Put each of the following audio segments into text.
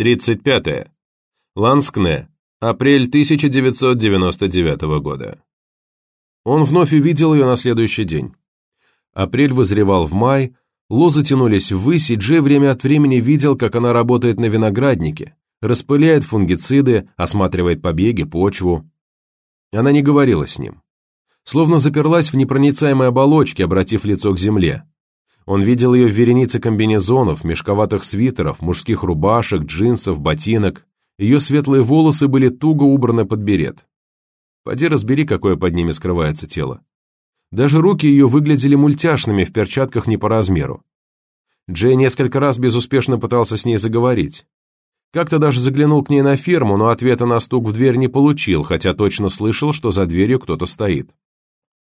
35. -е. Ланскне. Апрель 1999 года. Он вновь увидел ее на следующий день. Апрель вызревал в май, лозы тянулись ввысь, и Джей время от времени видел, как она работает на винограднике, распыляет фунгициды, осматривает побеги, почву. Она не говорила с ним. Словно заперлась в непроницаемой оболочке, обратив лицо к земле. Он видел ее в веренице комбинезонов, мешковатых свитеров, мужских рубашек, джинсов, ботинок. Ее светлые волосы были туго убраны под берет. Поди разбери, какое под ними скрывается тело. Даже руки ее выглядели мультяшными в перчатках не по размеру. Джей несколько раз безуспешно пытался с ней заговорить. Как-то даже заглянул к ней на ферму, но ответа на стук в дверь не получил, хотя точно слышал, что за дверью кто-то стоит.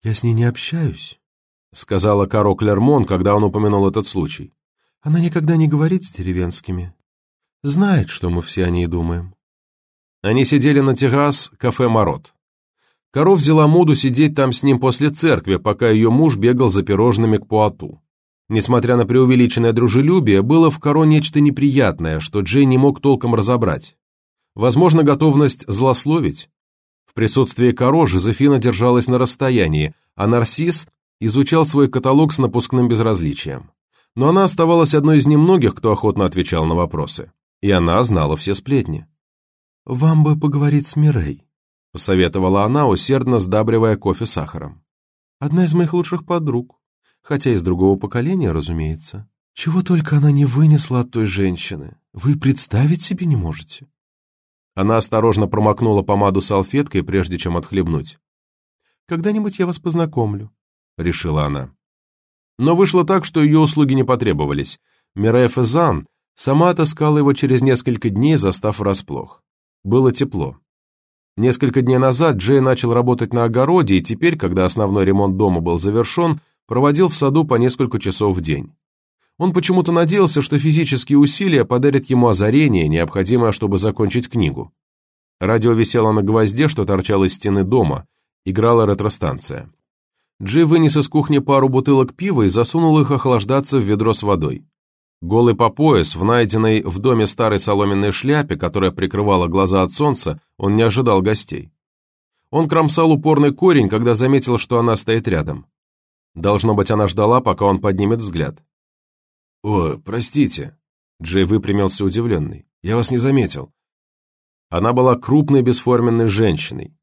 «Я с ней не общаюсь», — сказала Каро Клермон, когда он упомянул этот случай. «Она никогда не говорит с деревенскими. Знает, что мы все о ней думаем». Они сидели на террас кафе «Мород». Каро взяла моду сидеть там с ним после церкви, пока ее муж бегал за пирожными к Пуату. Несмотря на преувеличенное дружелюбие, было в Каро нечто неприятное, что Джей не мог толком разобрать. Возможно, готовность злословить. В присутствии Каро Жозефина держалась на расстоянии, а Нарсис изучал свой каталог с напускным безразличием. Но она оставалась одной из немногих, кто охотно отвечал на вопросы. И она знала все сплетни. «Вам бы поговорить с Мирей», — посоветовала она, усердно сдабривая кофе сахаром. «Одна из моих лучших подруг хотя из другого поколения, разумеется. Чего только она не вынесла от той женщины, вы представить себе не можете. Она осторожно промокнула помаду салфеткой, прежде чем отхлебнуть. «Когда-нибудь я вас познакомлю», — решила она. Но вышло так, что ее услуги не потребовались. Мирей Фезан сама отыскала его через несколько дней, застав врасплох. Было тепло. Несколько дней назад Джей начал работать на огороде, и теперь, когда основной ремонт дома был завершен, проводил в саду по несколько часов в день. Он почему-то надеялся, что физические усилия подарят ему озарение, необходимое, чтобы закончить книгу. Радио висело на гвозде, что торчало из стены дома, играла ретростанция. Джи вынес из кухни пару бутылок пива и засунул их охлаждаться в ведро с водой. Голый по пояс, в найденной в доме старой соломенной шляпе, которая прикрывала глаза от солнца, он не ожидал гостей. Он кромсал упорный корень, когда заметил, что она стоит рядом. Должно быть, она ждала, пока он поднимет взгляд. «О, простите». Джей выпрямился удивленный. «Я вас не заметил». Она была крупной бесформенной женщиной.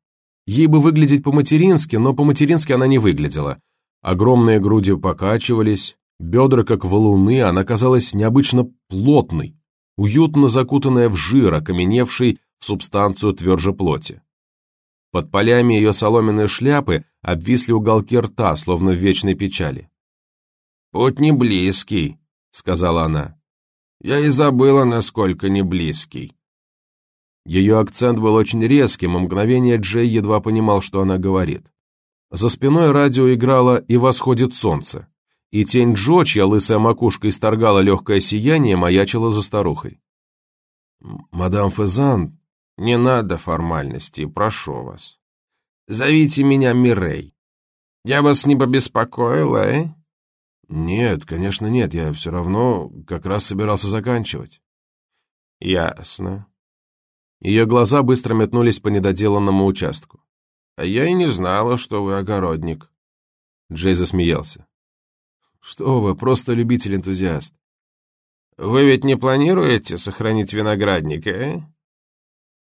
Ей бы выглядеть по-матерински, но по-матерински она не выглядела. Огромные груди покачивались, бедра как валуны, она казалась необычно плотной, уютно закутанная в жир, окаменевший в субстанцию тверже плоти. Под полями ее соломенной шляпы обвисли уголки рта, словно в вечной печали. «Путь не близкий», — сказала она. «Я и забыла, насколько не близкий». Ее акцент был очень резким, и мгновение Джей едва понимал, что она говорит. За спиной радио играло «И восходит солнце», и тень Джо, чья лысая макушка исторгала легкое сияние, маячила за старухой. «Мадам Фезан, не надо формальностей, прошу вас. Зовите меня Мирей. Я вас не побеспокоила, э? Нет, конечно нет, я все равно как раз собирался заканчивать. Ясно. Ее глаза быстро метнулись по недоделанному участку. А я и не знала, что вы огородник. Джей засмеялся. Что вы, просто любитель-энтузиаст. Вы ведь не планируете сохранить виноградник, э?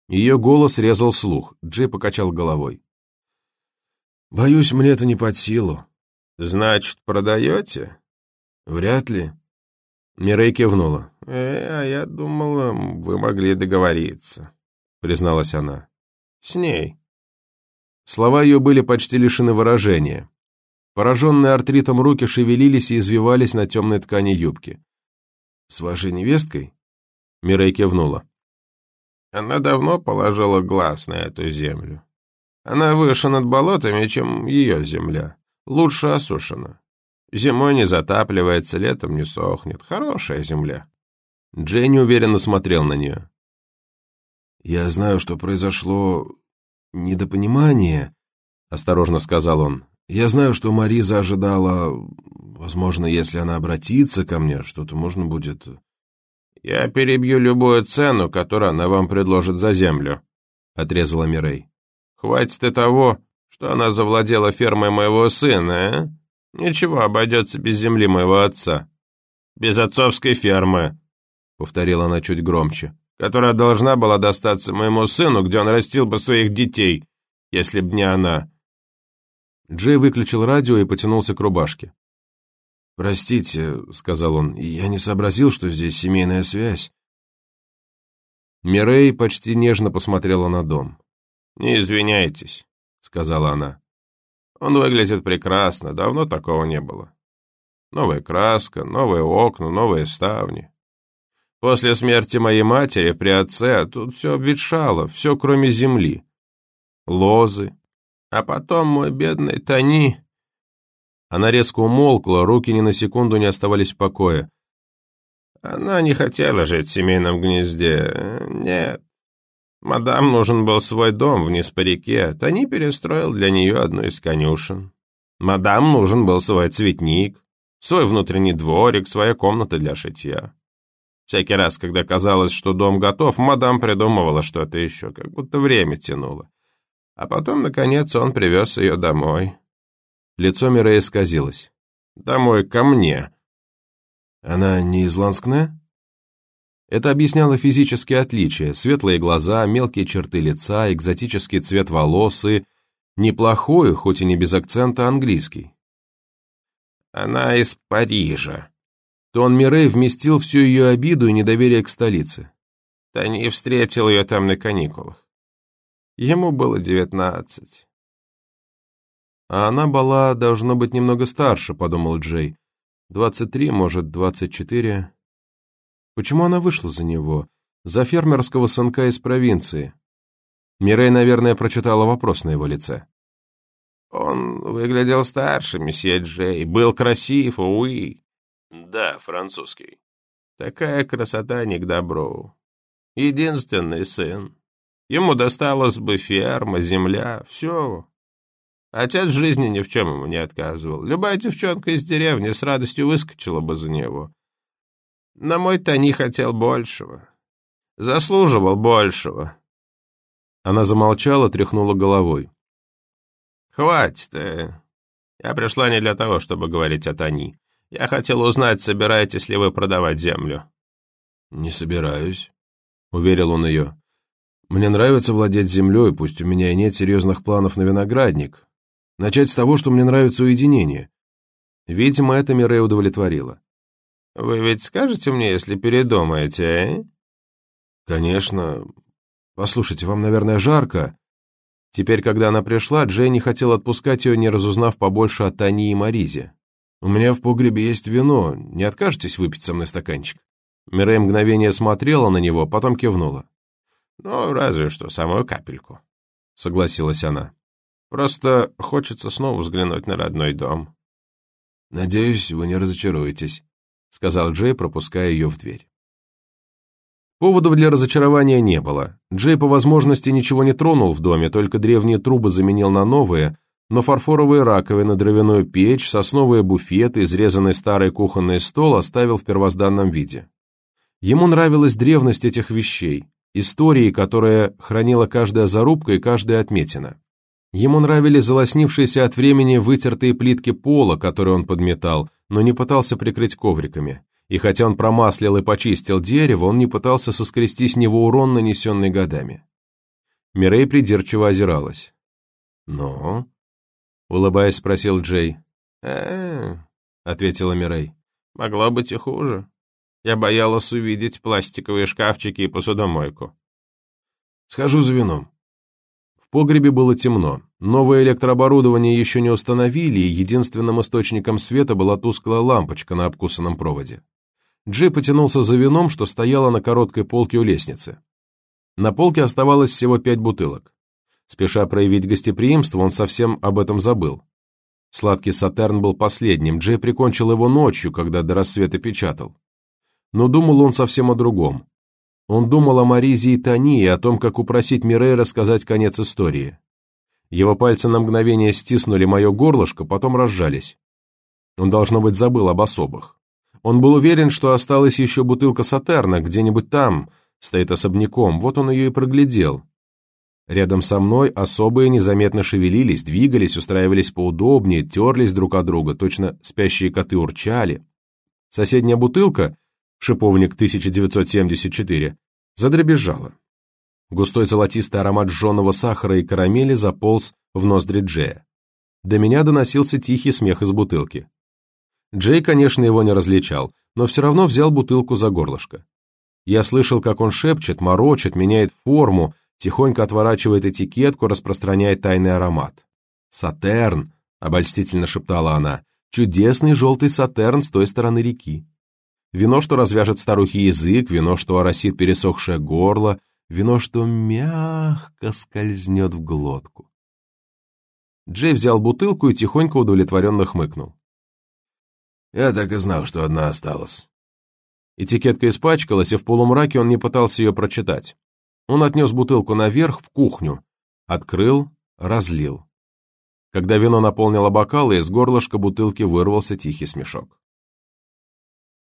Ее голос резал слух. Джей покачал головой. «Боюсь, мне это не под силу». «Значит, продаете?» «Вряд ли». Мирей кивнула. «Э, а я думала, вы могли договориться», — призналась она. «С ней». Слова ее были почти лишены выражения. Пораженные артритом руки шевелились и извивались на темной ткани юбки. «С вашей невесткой?» Мирей кивнула. Она давно положила глаз на эту землю. Она выше над болотами, чем ее земля. Лучше осушена. Зимой не затапливается, летом не сохнет. Хорошая земля. Дженни уверенно смотрел на нее. «Я знаю, что произошло недопонимание», — осторожно сказал он. «Я знаю, что Мариза ожидала... Возможно, если она обратится ко мне, что-то можно будет...» «Я перебью любую цену, которую она вам предложит за землю», — отрезала Мирей. «Хватит и того, что она завладела фермой моего сына, а? Ничего, обойдется без земли моего отца. Без отцовской фермы», — повторила она чуть громче, «которая должна была достаться моему сыну, где он растил бы своих детей, если б не она». Джей выключил радио и потянулся к рубашке. «Простите», — сказал он, — «я не сообразил, что здесь семейная связь». Мирей почти нежно посмотрела на дом. «Не извиняйтесь», — сказала она. «Он выглядит прекрасно, давно такого не было. Новая краска, новые окна, новые ставни. После смерти моей матери при отце тут все обветшало, все кроме земли. Лозы. А потом мой бедный Тони она резко умолкла, руки ни на секунду не оставались в покое. Она не хотела жить в семейном гнезде. Нет. Мадам нужен был свой дом вниз по реке. Тони перестроил для нее одну из конюшен. Мадам нужен был свой цветник, свой внутренний дворик, своя комната для шитья. Всякий раз, когда казалось, что дом готов, мадам придумывала что-то еще, как будто время тянуло. А потом, наконец, он привез ее домой. Лицо Мирея исказилось. «Домой ко мне». «Она не из Ланскне?» Это объясняло физические отличия, светлые глаза, мелкие черты лица, экзотический цвет волос и неплохой, хоть и не без акцента, английский. «Она из Парижа». Тон Мирей вместил всю ее обиду и недоверие к столице. Тони встретил ее там на каникулах. Ему было девятнадцать. А она была, должно быть, немного старше, подумал Джей. Двадцать три, может, двадцать четыре. Почему она вышла за него? За фермерского сынка из провинции. Мирей, наверное, прочитала вопрос на его лице. Он выглядел старше, месье Джей, был красив, уи. Да, французский. Такая красота не к добру. Единственный сын. Ему досталась бы ферма, земля, все. Отец в жизни ни в чем ему не отказывал. Любая девчонка из деревни с радостью выскочила бы за него. Но мой Тони хотел большего. Заслуживал большего. Она замолчала, тряхнула головой. «Хватит. Э. Я пришла не для того, чтобы говорить о Тони. Я хотел узнать, собираетесь ли вы продавать землю». «Не собираюсь», — уверил он ее. «Мне нравится владеть землей, пусть у меня и нет серьезных планов на виноградник, Начать с того, что мне нравится уединение. Видимо, это Мирей удовлетворило. «Вы ведь скажете мне, если передумаете, э?» «Конечно. Послушайте, вам, наверное, жарко». Теперь, когда она пришла, Джей не хотел отпускать ее, не разузнав побольше о Тани и Маризе. «У меня в погребе есть вино. Не откажетесь выпить со мной стаканчик?» Мирей мгновение смотрела на него, потом кивнула. «Ну, разве что самую капельку», — согласилась она. Просто хочется снова взглянуть на родной дом. «Надеюсь, вы не разочаруетесь», — сказал Джей, пропуская ее в дверь. Поводов для разочарования не было. Джей по возможности ничего не тронул в доме, только древние трубы заменил на новые, но фарфоровые раковины, дровяную печь, сосновые буфеты, изрезанный старый кухонный стол оставил в первозданном виде. Ему нравилась древность этих вещей, истории, которая хранила каждая зарубка и каждая отметина. Ему нравились залоснившиеся от времени вытертые плитки пола, которые он подметал, но не пытался прикрыть ковриками. И хотя он промаслил и почистил дерево, он не пытался соскрести с него урон, нанесенный годами. Мирей придирчиво озиралась. «Ну?» — улыбаясь, спросил Джей. э ответила Мирей. «Могло быть и хуже. Я боялась увидеть пластиковые шкафчики и посудомойку». «Схожу за вином», в погребе было темно. Новое электрооборудование еще не установили, и единственным источником света была тусклая лампочка на обкусанном проводе. Джей потянулся за вином, что стояло на короткой полке у лестницы. На полке оставалось всего пять бутылок. Спеша проявить гостеприимство, он совсем об этом забыл. Сладкий Сатерн был последним, Джей прикончил его ночью, когда до рассвета печатал. Но думал он совсем о другом. Он думал о Маризе и Тони и о том, как упросить Мирей рассказать конец истории. Его пальцы на мгновение стиснули мое горлышко, потом разжались. Он, должно быть, забыл об особых. Он был уверен, что осталась еще бутылка Сатерна, где-нибудь там, стоит особняком, вот он ее и проглядел. Рядом со мной особые незаметно шевелились, двигались, устраивались поудобнее, терлись друг от друга, точно спящие коты урчали. Соседняя бутылка, шиповник 1974, задребезжала. Густой золотистый аромат жженого сахара и карамели заполз в ноздри Джея. До меня доносился тихий смех из бутылки. Джей, конечно, его не различал, но все равно взял бутылку за горлышко. Я слышал, как он шепчет, морочит, меняет форму, тихонько отворачивает этикетку, распространяет тайный аромат. «Сатерн!» — обольстительно шептала она. «Чудесный желтый сатерн с той стороны реки. Вино, что развяжет старухи язык, вино, что оросит пересохшее горло, вино, что мягко скользнет в глотку». Джей взял бутылку и тихонько удовлетворенно хмыкнул. Я так и знал, что одна осталась. Этикетка испачкалась, и в полумраке он не пытался ее прочитать. Он отнес бутылку наверх, в кухню, открыл, разлил. Когда вино наполнило бокалы, из горлышка бутылки вырвался тихий смешок.